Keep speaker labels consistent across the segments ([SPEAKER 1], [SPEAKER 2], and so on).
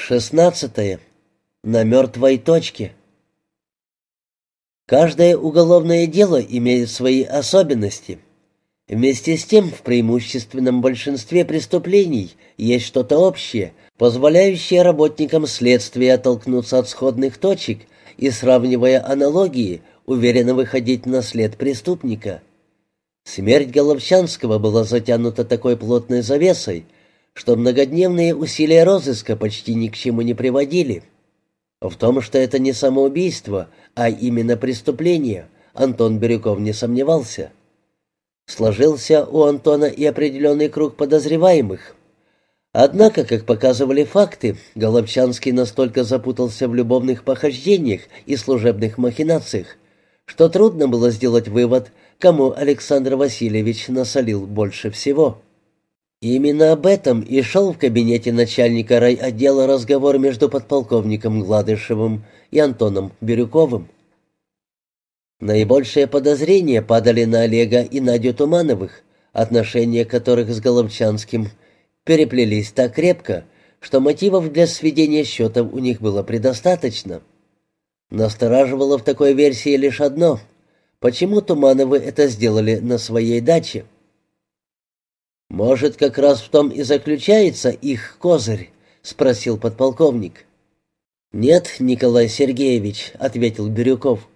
[SPEAKER 1] Шестнадцатое. На мертвой точке. Каждое уголовное дело имеет свои особенности. Вместе с тем, в преимущественном большинстве преступлений есть что-то общее, позволяющее работникам следствия оттолкнуться от сходных точек и, сравнивая аналогии, уверенно выходить на след преступника. Смерть Головчанского была затянута такой плотной завесой, что многодневные усилия розыска почти ни к чему не приводили. В том, что это не самоубийство, а именно преступление, Антон Бирюков не сомневался. Сложился у Антона и определенный круг подозреваемых. Однако, как показывали факты, Головчанский настолько запутался в любовных похождениях и служебных махинациях, что трудно было сделать вывод, кому Александр Васильевич насолил больше всего. Именно об этом и шел в кабинете начальника райотдела разговор между подполковником Гладышевым и Антоном Бирюковым. Наибольшие подозрения падали на Олега и Надю Тумановых, отношения которых с Головчанским переплелись так крепко, что мотивов для сведения счетов у них было предостаточно. Настораживало в такой версии лишь одно — почему Тумановы это сделали на своей даче. «Может, как раз в том и заключается их козырь?» — спросил подполковник. «Нет, Николай Сергеевич», — ответил Бирюков.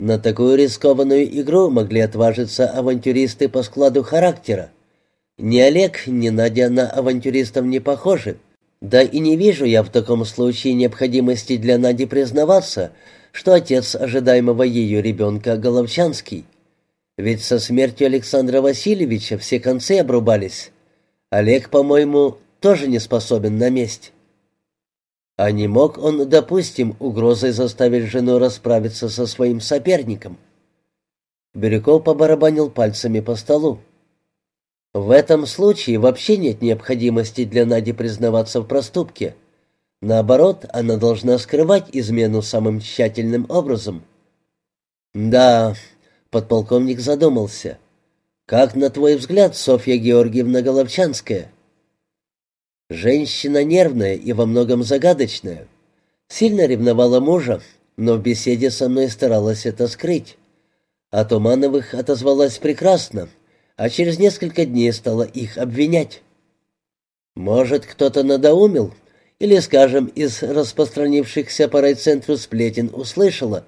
[SPEAKER 1] «На такую рискованную игру могли отважиться авантюристы по складу характера. Ни Олег, ни Надя на авантюристов не похожи. Да и не вижу я в таком случае необходимости для Нади признаваться, что отец ожидаемого ее ребенка Головчанский». Ведь со смертью Александра Васильевича все концы обрубались. Олег, по-моему, тоже не способен на месть. А не мог он, допустим, угрозой заставить жену расправиться со своим соперником? Бирюков побарабанил пальцами по столу. В этом случае вообще нет необходимости для Нади признаваться в проступке. Наоборот, она должна скрывать измену самым тщательным образом. Да, Подполковник задумался. «Как, на твой взгляд, Софья Георгиевна Головчанская?» Женщина нервная и во многом загадочная. Сильно ревновала мужа, но в беседе со мной старалась это скрыть. А Тумановых отозвалась прекрасно, а через несколько дней стала их обвинять. Может, кто-то надоумил, или, скажем, из распространившихся по райцентру сплетен услышала.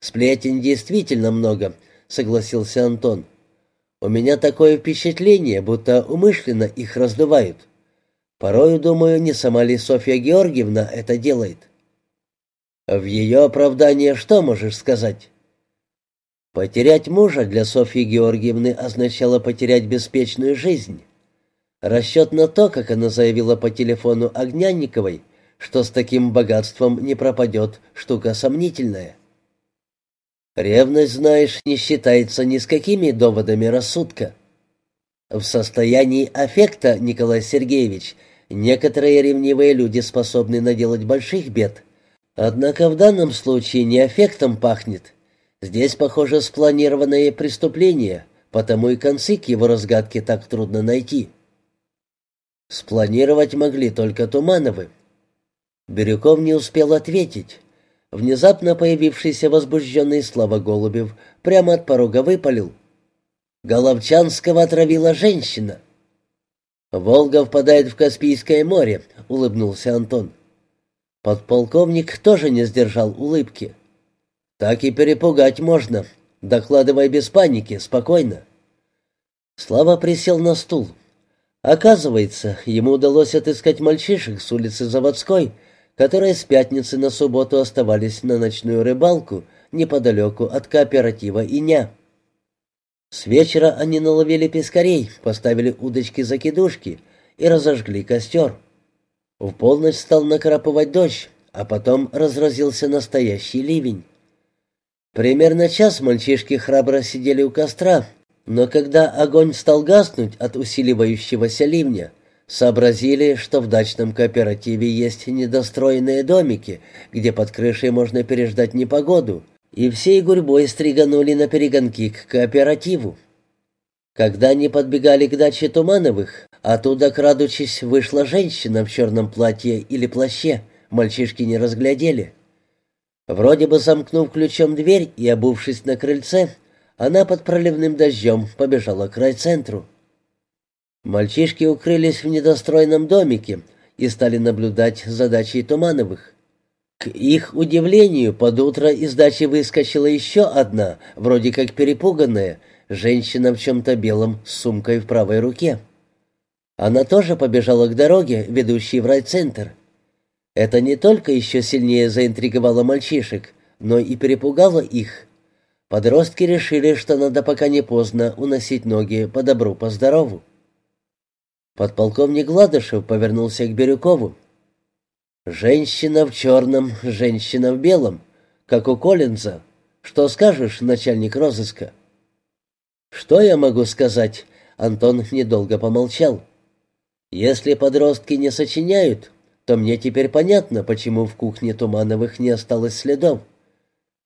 [SPEAKER 1] Сплетен действительно много, — согласился Антон. «У меня такое впечатление, будто умышленно их раздувают. Порою, думаю, не сама ли Софья Георгиевна это делает». «В ее оправдание что можешь сказать?» Потерять мужа для Софьи Георгиевны означало потерять беспечную жизнь. Расчет на то, как она заявила по телефону Огнянниковой, что с таким богатством не пропадет, штука сомнительная. Ревность, знаешь, не считается ни с какими доводами рассудка. В состоянии аффекта, Николай Сергеевич, некоторые ревнивые люди способны наделать больших бед. Однако в данном случае не аффектом пахнет. Здесь, похоже, спланированное преступление, потому и концы к его разгадке так трудно найти. Спланировать могли только Тумановы. Бирюков не успел ответить. Внезапно появившийся возбужденный Слава Голубев прямо от порога выпалил. «Головчанского отравила женщина». «Волга впадает в Каспийское море», — улыбнулся Антон. Подполковник тоже не сдержал улыбки. «Так и перепугать можно. Докладывай без паники, спокойно». Слава присел на стул. Оказывается, ему удалось отыскать мальчишек с улицы Заводской — которые с пятницы на субботу оставались на ночную рыбалку неподалеку от кооператива «Иня». С вечера они наловили пескарей, поставили удочки-закидушки и разожгли костер. В полночь стал накрапывать дождь, а потом разразился настоящий ливень. Примерно час мальчишки храбро сидели у костра, но когда огонь стал гаснуть от усиливающегося ливня, Сообразили, что в дачном кооперативе есть недостроенные домики, где под крышей можно переждать непогоду, и всей гурьбой стриганули на перегонки к кооперативу. Когда они подбегали к даче Тумановых, Оттуда, крадучись, вышла женщина в черном платье или плаще. Мальчишки не разглядели. Вроде бы замкнув ключом дверь и обувшись на крыльце, она под проливным дождем побежала к райцентру. Мальчишки укрылись в недостроенном домике и стали наблюдать за дачей Тумановых. К их удивлению, под утро из дачи выскочила еще одна, вроде как перепуганная, женщина в чем-то белом с сумкой в правой руке. Она тоже побежала к дороге, ведущей в райцентр. Это не только еще сильнее заинтриговало мальчишек, но и перепугало их. Подростки решили, что надо пока не поздно уносить ноги по добру, по здорову. Подполковник Гладышев повернулся к Бирюкову. «Женщина в черном, женщина в белом, как у Коллинза. Что скажешь, начальник розыска?» «Что я могу сказать?» Антон недолго помолчал. «Если подростки не сочиняют, то мне теперь понятно, почему в кухне Тумановых не осталось следов.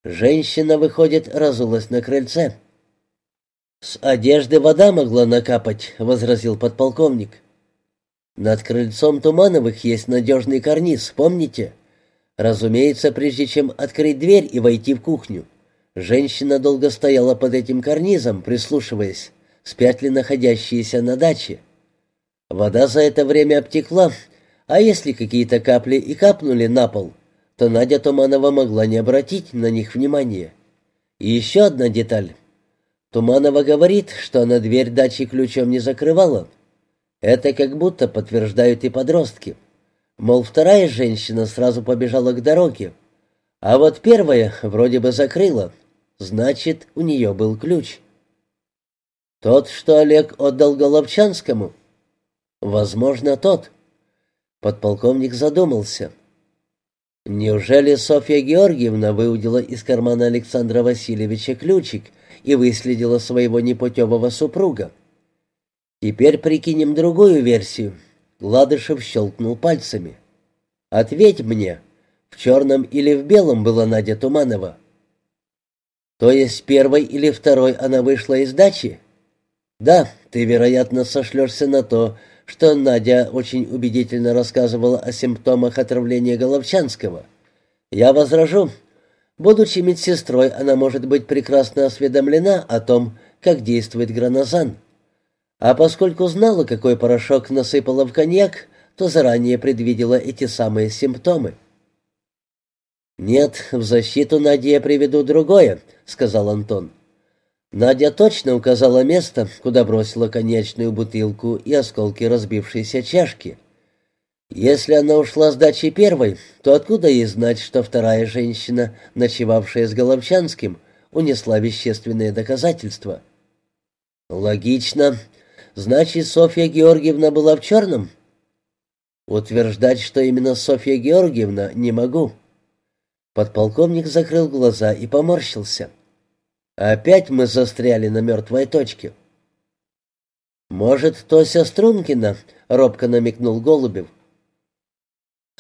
[SPEAKER 1] Женщина, выходит, разулась на крыльце». «С одежды вода могла накапать», — возразил подполковник. Над крыльцом Тумановых есть надежный карниз, помните? Разумеется, прежде чем открыть дверь и войти в кухню. Женщина долго стояла под этим карнизом, прислушиваясь, спят ли находящиеся на даче. Вода за это время обтекла, а если какие-то капли и капнули на пол, то Надя Туманова могла не обратить на них внимания. И еще одна деталь. Туманова говорит, что она дверь дачи ключом не закрывала, это как будто подтверждают и подростки. Мол, вторая женщина сразу побежала к дороге, а вот первая вроде бы закрыла. Значит, у нее был ключ. Тот, что Олег отдал Головчанскому? Возможно, тот. Подполковник задумался. Неужели Софья Георгиевна выудила из кармана Александра Васильевича ключик и выследила своего непутевого супруга? Теперь прикинем другую версию. Гладышев щелкнул пальцами. Ответь мне, в черном или в белом была Надя Туманова? То есть первой или второй она вышла из дачи? Да, ты, вероятно, сошлешься на то, что Надя очень убедительно рассказывала о симптомах отравления Головчанского. Я возражу. Будучи медсестрой, она может быть прекрасно осведомлена о том, как действует гранозан. А поскольку знала, какой порошок насыпала в коньяк, то заранее предвидела эти самые симптомы. «Нет, в защиту Нади я приведу другое», — сказал Антон. Надя точно указала место, куда бросила конечную бутылку и осколки разбившейся чашки. Если она ушла с дачи первой, то откуда ей знать, что вторая женщина, ночевавшая с Головчанским, унесла вещественные доказательства? «Логично», Значит, Софья Георгиевна была в черном? Утверждать, что именно Софья Георгиевна, не могу. Подполковник закрыл глаза и поморщился. Опять мы застряли на мертвой точке. «Может, Тося Стрункина?» — робко намекнул Голубев.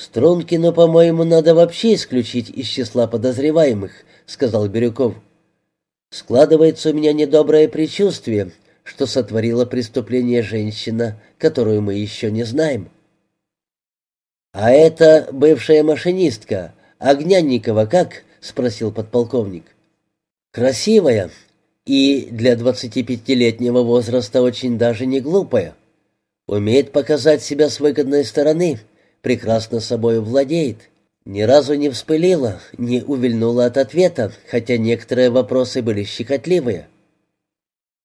[SPEAKER 1] «Стрункину, по-моему, надо вообще исключить из числа подозреваемых», — сказал Бирюков. «Складывается у меня недоброе предчувствие, что сотворила преступление женщина, которую мы еще не знаем. «А это бывшая машинистка, Огнянникова как?» — спросил подполковник. «Красивая и для двадцатипятилетнего возраста очень даже не глупая. Умеет показать себя с выгодной стороны, прекрасно собой владеет. Ни разу не вспылила, не увильнула от ответа, хотя некоторые вопросы были щекотливые.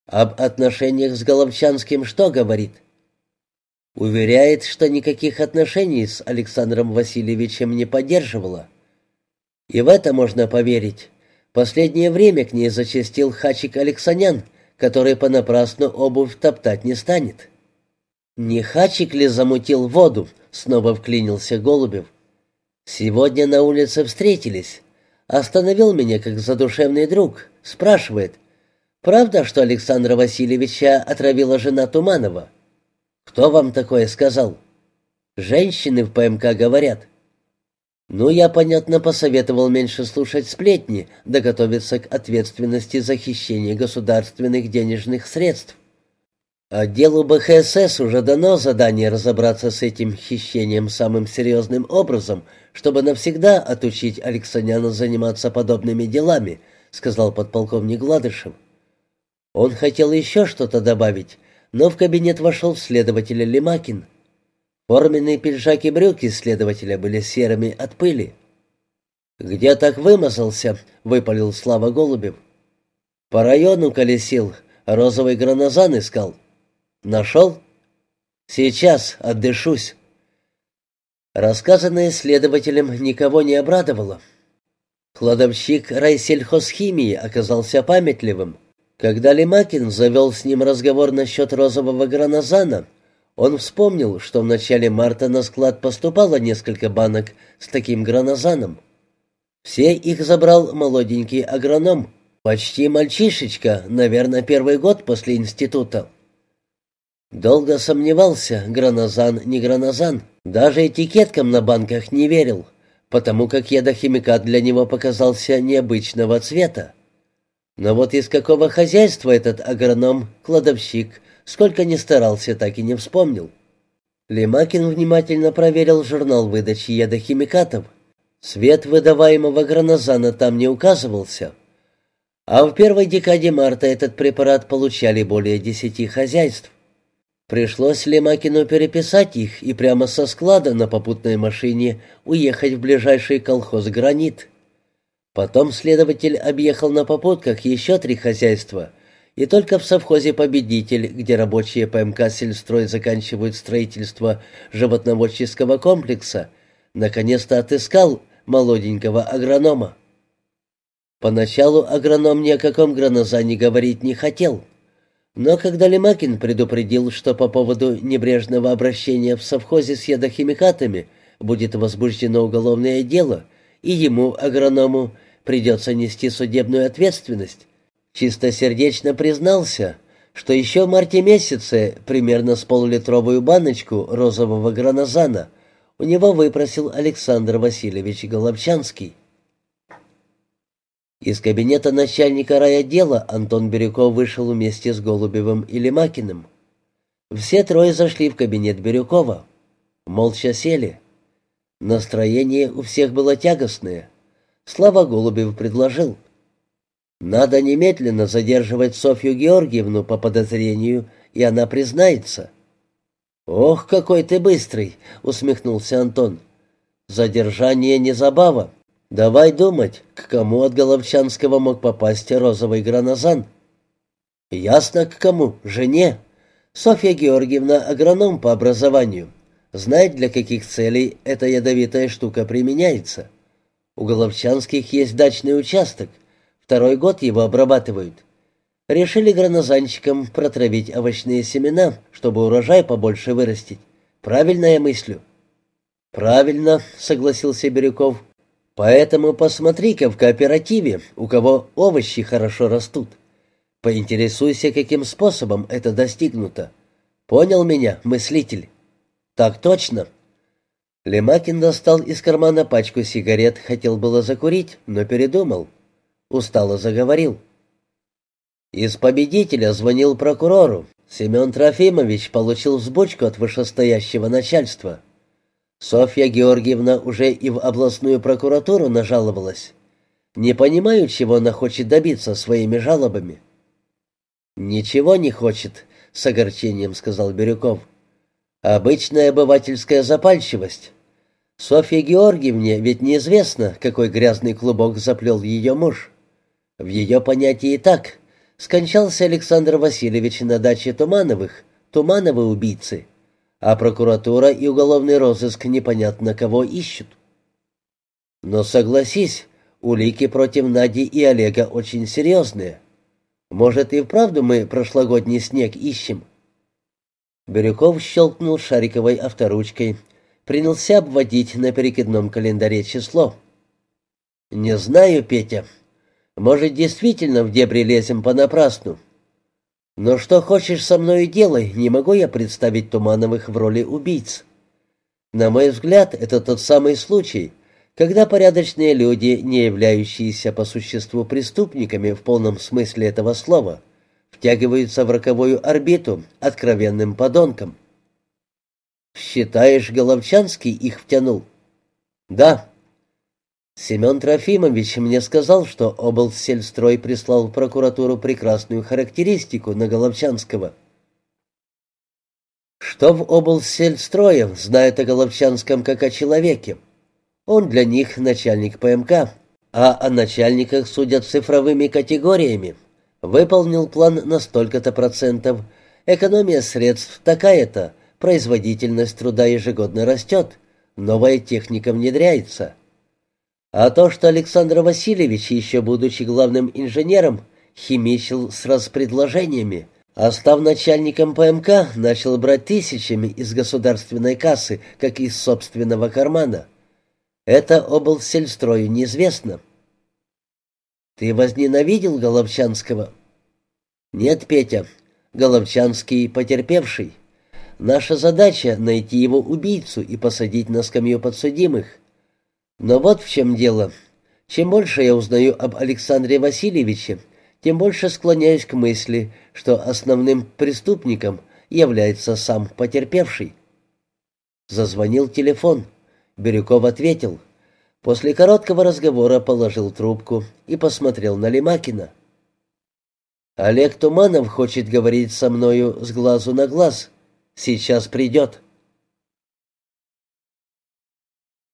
[SPEAKER 1] Об отношениях с Головчанским что говорит? Уверяет, что никаких отношений с Александром Васильевичем не поддерживала. И в это можно поверить. Последнее время к ней зачастил Хачик Алексанян, который понапрасну обувь топтать не станет. «Не Хачик ли замутил воду?» — снова вклинился Голубев. «Сегодня на улице встретились. Остановил меня как задушевный друг. Спрашивает, Правда, что Александра Васильевича отравила жена Туманова? Кто вам такое сказал? Женщины в ПМК говорят. Ну, я, понятно, посоветовал меньше слушать сплетни, да готовиться к ответственности за хищение государственных денежных средств. Отделу БХСС уже дано задание разобраться с этим хищением самым серьезным образом, чтобы навсегда отучить Алексаняна заниматься подобными делами, сказал подполковник Гладышев. Он хотел еще что-то добавить, но в кабинет вошел следователь Лемакин. Форменные пиджак и брюки следователя были серыми от пыли. «Где так вымазался?» — выпалил Слава Голубев. «По району колесил, розовый гранозан искал». «Нашел?» «Сейчас отдышусь». Рассказанное следователем никого не обрадовало. Кладовщик райсельхозхимии оказался памятливым. Когда Лемакин завел с ним разговор насчет розового гранозана, он вспомнил, что в начале марта на склад поступало несколько банок с таким гранозаном. Все их забрал молоденький агроном, почти мальчишечка, наверное, первый год после института. Долго сомневался, гранозан не гранозан, даже этикеткам на банках не верил, потому как ядохимикат для него показался необычного цвета. Но вот из какого хозяйства этот агроном, кладовщик, сколько ни старался, так и не вспомнил. Лемакин внимательно проверил журнал выдачи ядохимикатов. Свет выдаваемого гранозана там не указывался. А в первой декаде марта этот препарат получали более десяти хозяйств. Пришлось Лемакину переписать их и прямо со склада на попутной машине уехать в ближайший колхоз «Гранит». Потом следователь объехал на попутках еще три хозяйства, и только в совхозе «Победитель», где рабочие ПМК «Сельстрой» заканчивают строительство животноводческого комплекса, наконец-то отыскал молоденького агронома. Поначалу агроном ни о каком гранозане говорить не хотел, но когда Лемакин предупредил, что по поводу небрежного обращения в совхозе с ядохимикатами будет возбуждено уголовное дело, и ему, агроному, придется нести судебную ответственность, чистосердечно признался, что еще в марте месяце примерно с полулитровую баночку розового гранозана у него выпросил Александр Васильевич Головчанский. Из кабинета начальника райотдела Антон Бирюков вышел вместе с Голубевым и Лемакиным. Все трое зашли в кабинет Бирюкова. Молча сели. Настроение у всех было тягостное. Слава Голубев предложил. «Надо немедленно задерживать Софью Георгиевну по подозрению, и она признается». «Ох, какой ты быстрый!» — усмехнулся Антон. «Задержание не забава. Давай думать, к кому от Головчанского мог попасть розовый гранозан?» «Ясно, к кому. Жене. Софья Георгиевна — агроном по образованию. Знает, для каких целей эта ядовитая штука применяется. У Головчанских есть дачный участок. Второй год его обрабатывают. Решили гранозанчиком протравить овощные семена, чтобы урожай побольше вырастить. Правильно я мыслю?» «Правильно», — согласился Бирюков. «Поэтому посмотри-ка в кооперативе, у кого овощи хорошо растут. Поинтересуйся, каким способом это достигнуто. Понял меня, мыслитель?» «Так точно», Лемакин достал из кармана пачку сигарет, хотел было закурить, но передумал. Устало заговорил. Из победителя звонил прокурору. Семен Трофимович получил взбучку от вышестоящего начальства. Софья Георгиевна уже и в областную прокуратуру нажаловалась. Не понимаю, чего она хочет добиться своими жалобами. «Ничего не хочет», — с огорчением сказал Бирюков. «Обычная обывательская запальчивость. Софье Георгиевне ведь неизвестно, какой грязный клубок заплел ее муж. В ее понятии так. Скончался Александр Васильевич на даче Тумановых, Тумановы убийцы, а прокуратура и уголовный розыск непонятно кого ищут. Но согласись, улики против Нади и Олега очень серьезные. Может, и вправду мы прошлогодний снег ищем?» Бирюков щелкнул шариковой авторучкой — принялся обводить на перекидном календаре число. «Не знаю, Петя. Может, действительно в дебри лезем понапрасну. Но что хочешь со мной делай, не могу я представить Тумановых в роли убийц. На мой взгляд, это тот самый случай, когда порядочные люди, не являющиеся по существу преступниками в полном смысле этого слова, втягиваются в роковую орбиту откровенным подонком. «Считаешь, Головчанский их втянул?» «Да». Семен Трофимович мне сказал, что облсельстрой прислал в прокуратуру прекрасную характеристику на Головчанского. Что в облсельстрое знают о Головчанском как о человеке? Он для них начальник ПМК, а о начальниках судят цифровыми категориями. Выполнил план на столько-то процентов, экономия средств такая-то, производительность труда ежегодно растет, новая техника внедряется. А то, что Александр Васильевич, еще будучи главным инженером, химичил с распредложениями, а став начальником ПМК, начал брать тысячами из государственной кассы, как из собственного кармана. Это облсельстрою неизвестно. «Ты возненавидел Головчанского?» «Нет, Петя, Головчанский потерпевший. Наша задача — найти его убийцу и посадить на скамью подсудимых. Но вот в чем дело. Чем больше я узнаю об Александре Васильевиче, тем больше склоняюсь к мысли, что основным преступником является сам потерпевший». Зазвонил телефон. Бирюков ответил. После короткого разговора положил трубку и посмотрел на Лемакина. «Олег Туманов хочет говорить со мною с глазу на глаз. Сейчас придет».